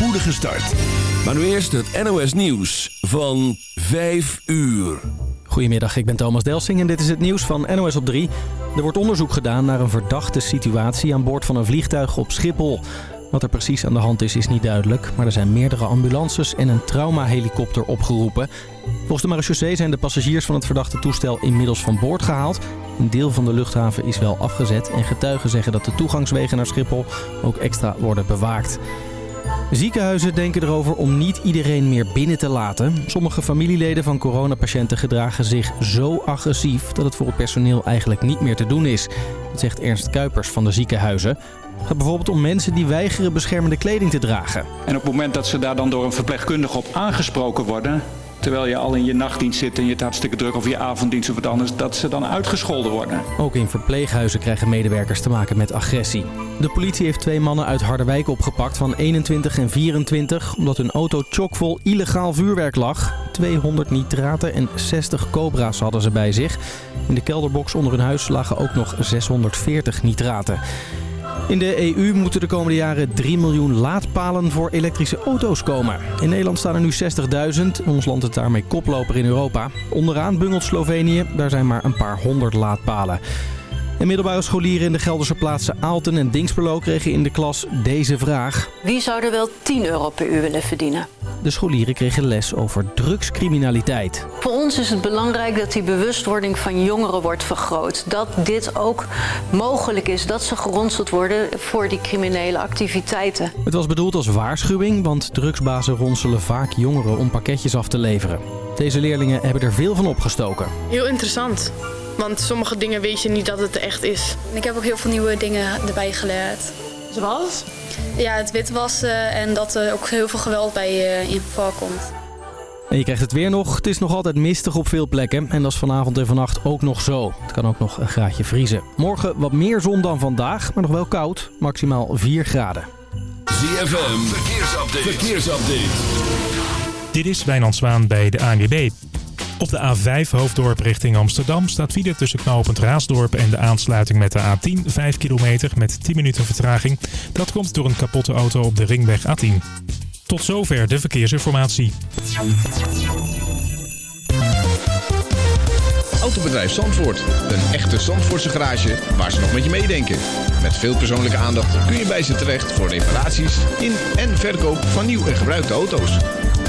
spoedige start. Maar nu eerst het NOS Nieuws van 5 uur. Goedemiddag, ik ben Thomas Delsing en dit is het nieuws van NOS op 3. Er wordt onderzoek gedaan naar een verdachte situatie aan boord van een vliegtuig op Schiphol. Wat er precies aan de hand is, is niet duidelijk. Maar er zijn meerdere ambulances en een traumahelikopter opgeroepen. Volgens de marechaussee zijn de passagiers van het verdachte toestel inmiddels van boord gehaald. Een deel van de luchthaven is wel afgezet. En getuigen zeggen dat de toegangswegen naar Schiphol ook extra worden bewaakt. Ziekenhuizen denken erover om niet iedereen meer binnen te laten. Sommige familieleden van coronapatiënten gedragen zich zo agressief... dat het voor het personeel eigenlijk niet meer te doen is. Dat zegt Ernst Kuipers van de ziekenhuizen. Het gaat bijvoorbeeld om mensen die weigeren beschermende kleding te dragen. En op het moment dat ze daar dan door een verpleegkundige op aangesproken worden... terwijl je al in je nachtdienst zit en je het hartstikke druk of je avonddienst of wat anders... dat ze dan uitgescholden worden. Ook in verpleeghuizen krijgen medewerkers te maken met agressie. De politie heeft twee mannen uit Harderwijk opgepakt van 21 en 24... omdat hun auto chockvol illegaal vuurwerk lag. 200 nitraten en 60 cobra's hadden ze bij zich. In de kelderbox onder hun huis lagen ook nog 640 nitraten. In de EU moeten de komende jaren 3 miljoen laadpalen voor elektrische auto's komen. In Nederland staan er nu 60.000. Ons land is daarmee koploper in Europa. Onderaan bungelt Slovenië, daar zijn maar een paar honderd laadpalen. En middelbare scholieren in de Gelderse plaatsen Aalten en Dingsperlo kregen in de klas deze vraag. Wie zou er wel 10 euro per uur willen verdienen? De scholieren kregen les over drugscriminaliteit. Voor ons is het belangrijk dat die bewustwording van jongeren wordt vergroot. Dat dit ook mogelijk is, dat ze geronseld worden voor die criminele activiteiten. Het was bedoeld als waarschuwing, want drugsbazen ronselen vaak jongeren om pakketjes af te leveren. Deze leerlingen hebben er veel van opgestoken. Heel interessant. Want sommige dingen weet je niet dat het echt is. Ik heb ook heel veel nieuwe dingen erbij geleerd. Zoals? Ja, het witwassen en dat er ook heel veel geweld bij uh, in voorkomt. En je krijgt het weer nog. Het is nog altijd mistig op veel plekken. En dat is vanavond en vannacht ook nog zo. Het kan ook nog een graadje vriezen. Morgen wat meer zon dan vandaag, maar nog wel koud. Maximaal 4 graden. ZFM, verkeersupdate. verkeersupdate. Dit is Wijnand Zwaan bij de ANWB. Op de A5 Hoofddorp richting Amsterdam staat file tussen knooppunt Raasdorp en de aansluiting met de A10 5 kilometer met 10 minuten vertraging. Dat komt door een kapotte auto op de ringweg A10. Tot zover de verkeersinformatie. Autobedrijf Zandvoort. Een echte Zandvoortse garage waar ze nog met je meedenken. Met veel persoonlijke aandacht kun je bij ze terecht voor reparaties in en verkoop van nieuw en gebruikte auto's.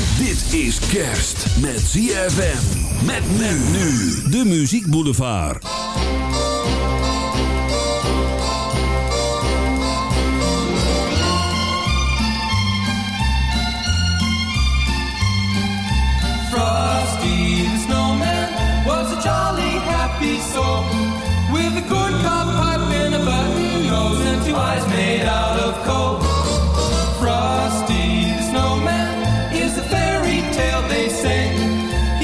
Dit is kerst met ZFM. Met men nu. De Muziek Boulevard. Frosty the snowman was a jolly happy soul with a corn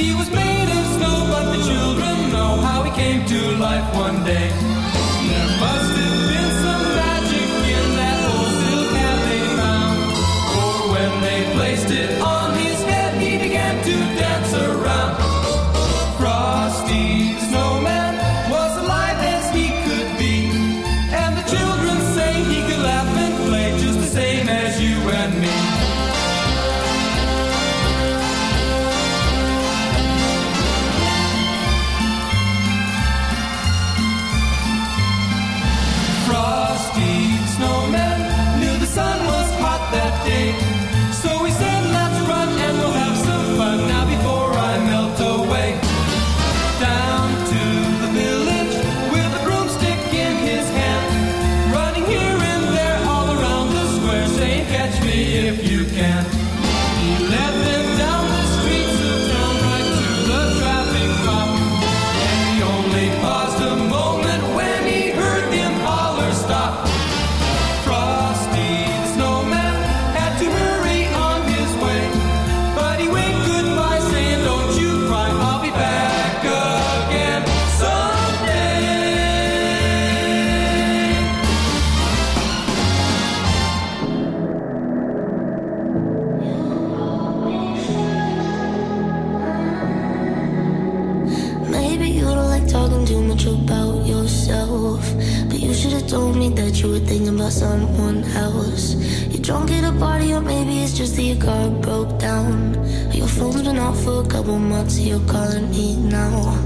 He was made of snow, but the children know how he came to life one day. double multi, you're calling me now.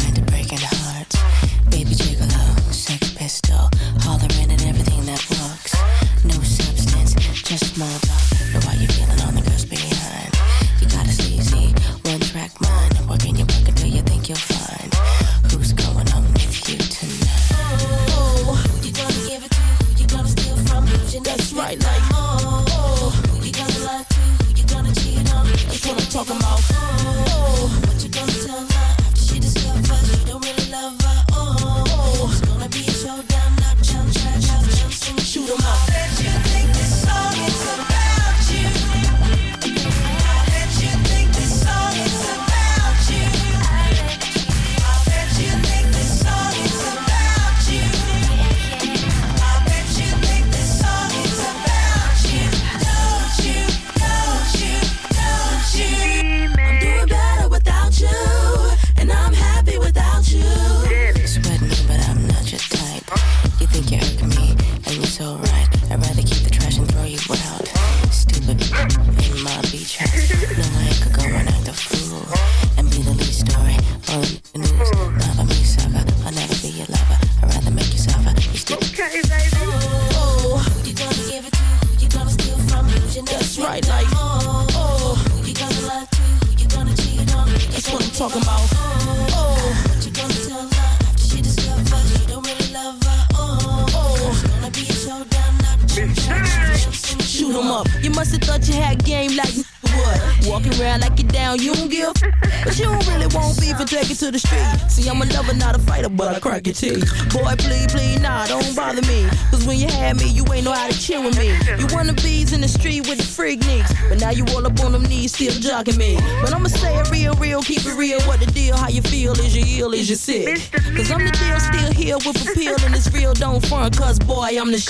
Boy, please, please, nah, don't bother me. Cause when you had me, you ain't know how to chill with me. You wanna bees in the street with the freak nicks. But now you all up on them knees, still jogging me. But I'ma say it real, real, keep it real. What the deal, how you feel, is you ill, is you sick? Cause I'm the deal, still here with a pill, and it's real, don't front, cause boy, I'm the sh.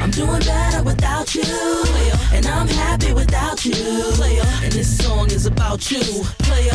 I'm doing better without you, and I'm happy without you, and this song is about you, player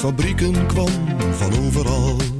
Fabrieken kwam van overal.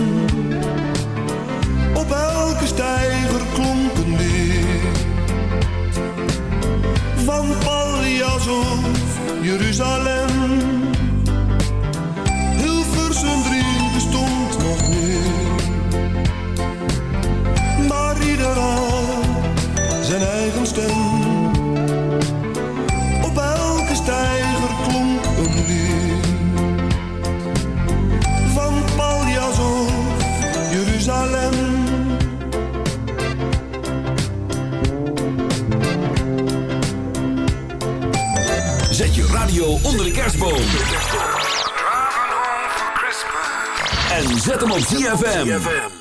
Jeruzalem. Kerstboom. En zet hem op ZFM.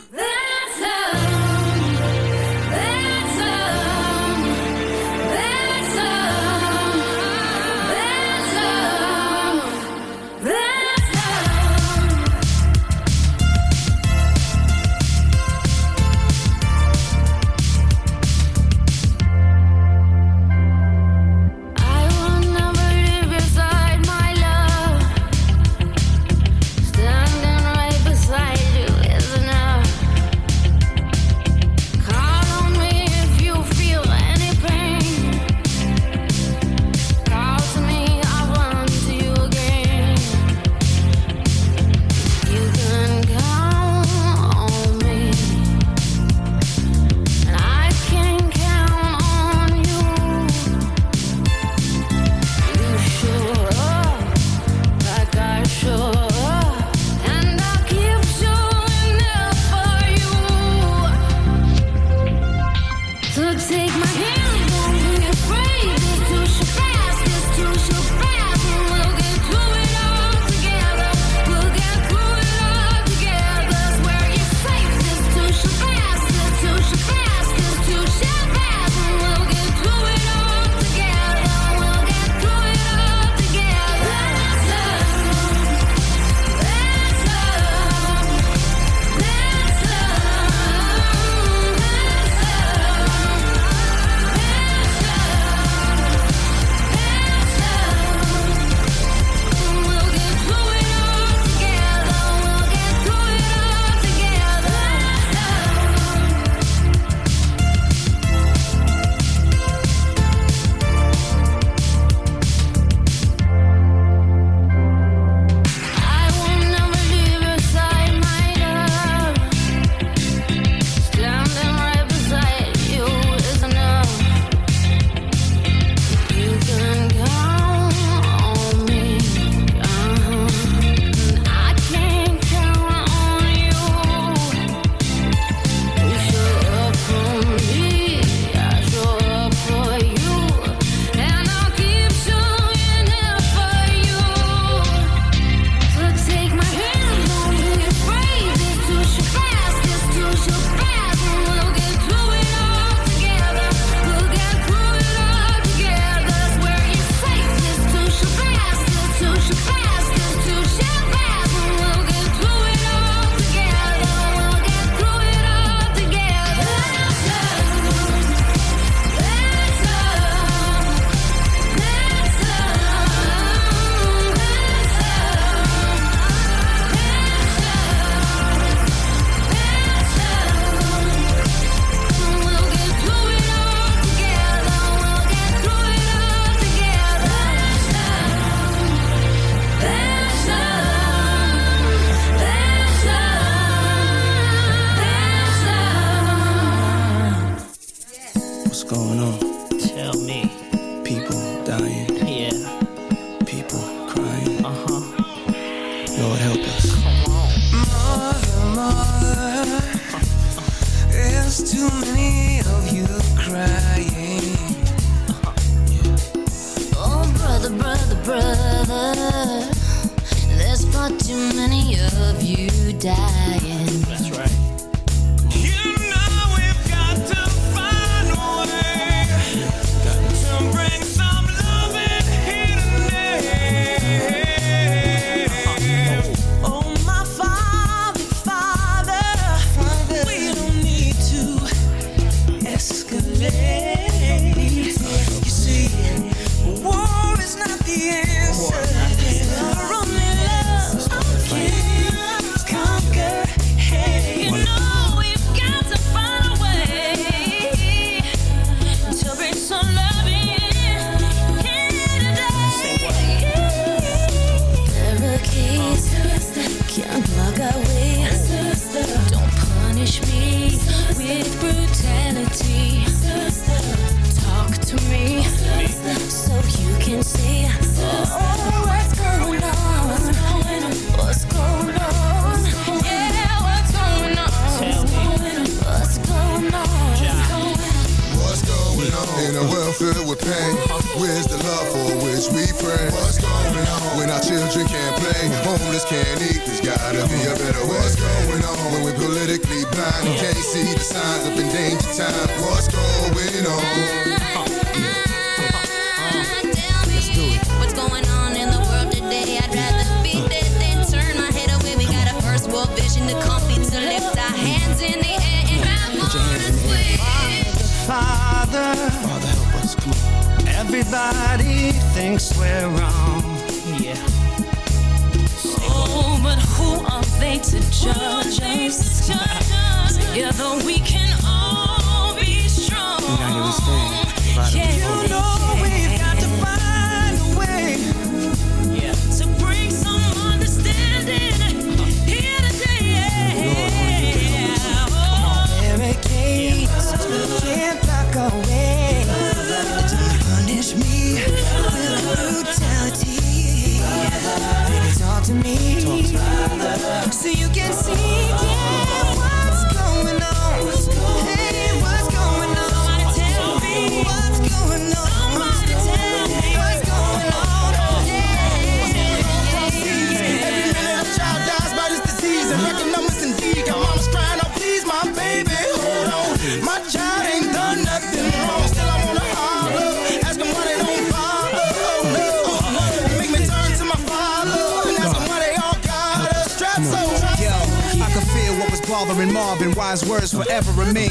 Wise words forever remain.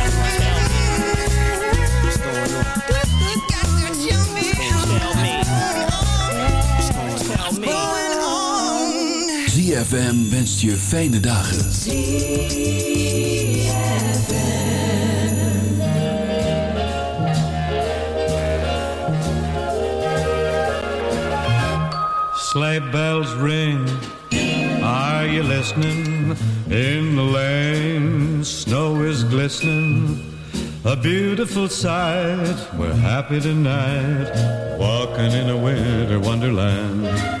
ZFM wenst je fijne dagen. Sleigh bells ring. Are you listening? In the lane, snow is glistening. A beautiful sight. We're happy tonight, walking in a winter wonderland.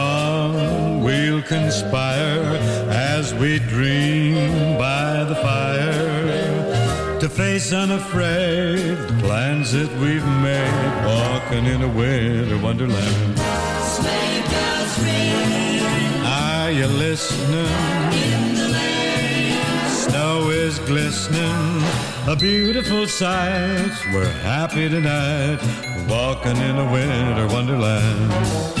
we'll conspire as we dream by the fire to face unafraid the plans that we've made, walking in a winter wonderland. Sleigh bells ring Are you listening? Snow is glistening, a beautiful sight. We're happy tonight, walking in a winter wonderland.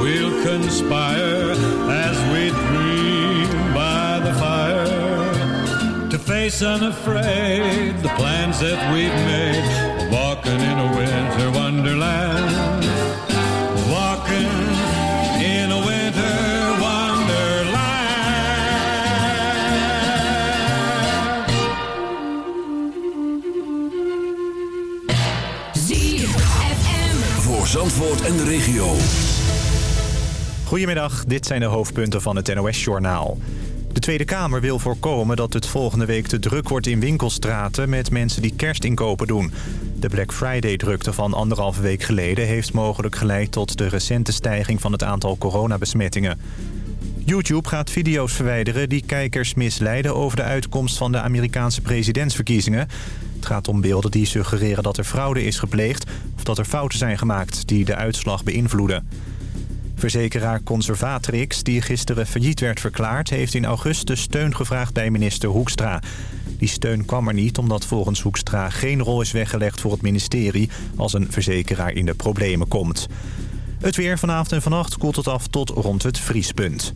we'll conspire as we dream by the fire to face unafraid the plans that we've made. Walking in a winter wonderland. Walking in a winter wonderland. ZFM. Voor Zandvoort en de regio. Goedemiddag, dit zijn de hoofdpunten van het NOS-journaal. De Tweede Kamer wil voorkomen dat het volgende week te druk wordt in winkelstraten... met mensen die kerstinkopen doen. De Black Friday-drukte van anderhalve week geleden... heeft mogelijk geleid tot de recente stijging van het aantal coronabesmettingen. YouTube gaat video's verwijderen die kijkers misleiden... over de uitkomst van de Amerikaanse presidentsverkiezingen. Het gaat om beelden die suggereren dat er fraude is gepleegd... of dat er fouten zijn gemaakt die de uitslag beïnvloeden. Verzekeraar Conservatrix, die gisteren failliet werd verklaard... heeft in augustus steun gevraagd bij minister Hoekstra. Die steun kwam er niet omdat volgens Hoekstra geen rol is weggelegd voor het ministerie... als een verzekeraar in de problemen komt. Het weer vanavond en vannacht koelt het af tot rond het vriespunt.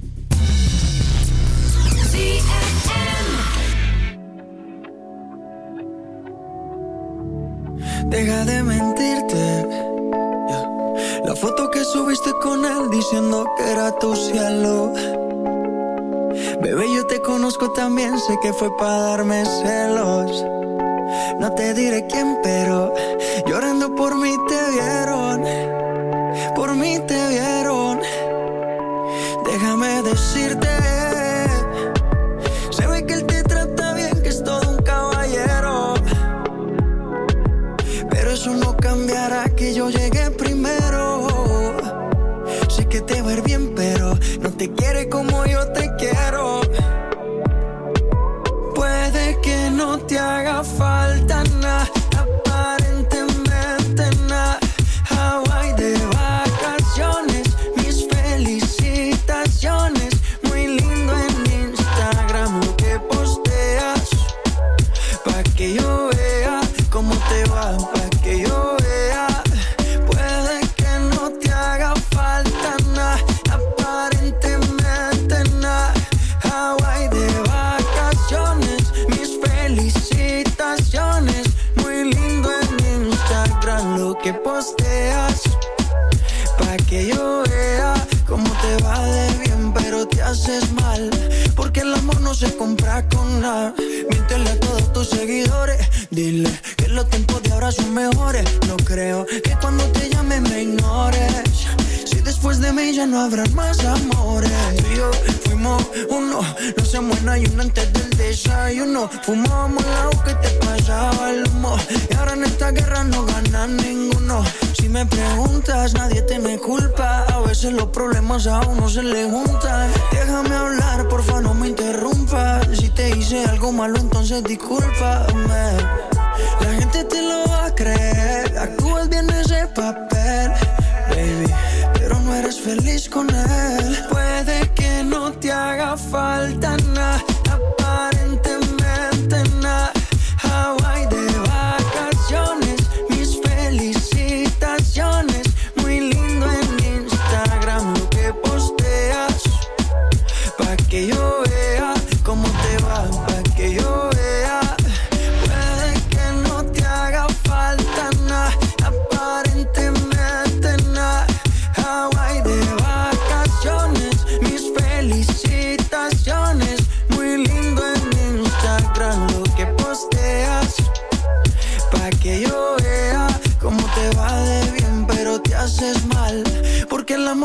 La foto que subiste con él diciendo que era tu cielo. Bebé, yo te conozco también, sé que fue para darme celos. No te diré quién, pero llorando por mí te vieron. Por mí te vieron. Déjame decirte. Se ve que él te trata bien, que es todo un caballero. Pero eso no cambiará que yo llegué Ir bien, pero no te quiere como yo te quiero. Puede que no te haga falta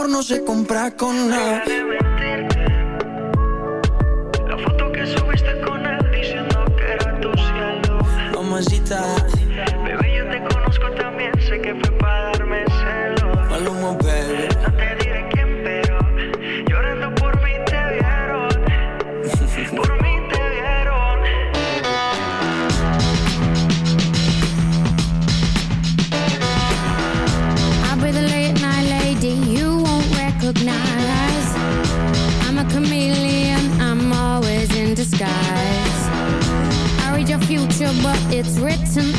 no se compra con nada. it's written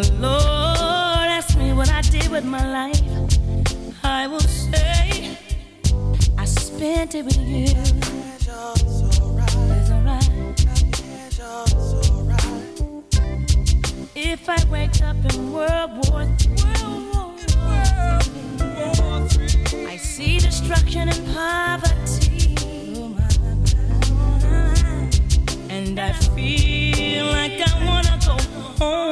the Lord asks me what I did with my life, I will say, I spent it with you. It's alright. If I wake up in World War III, I see destruction and poverty, and I feel like I wanna go home.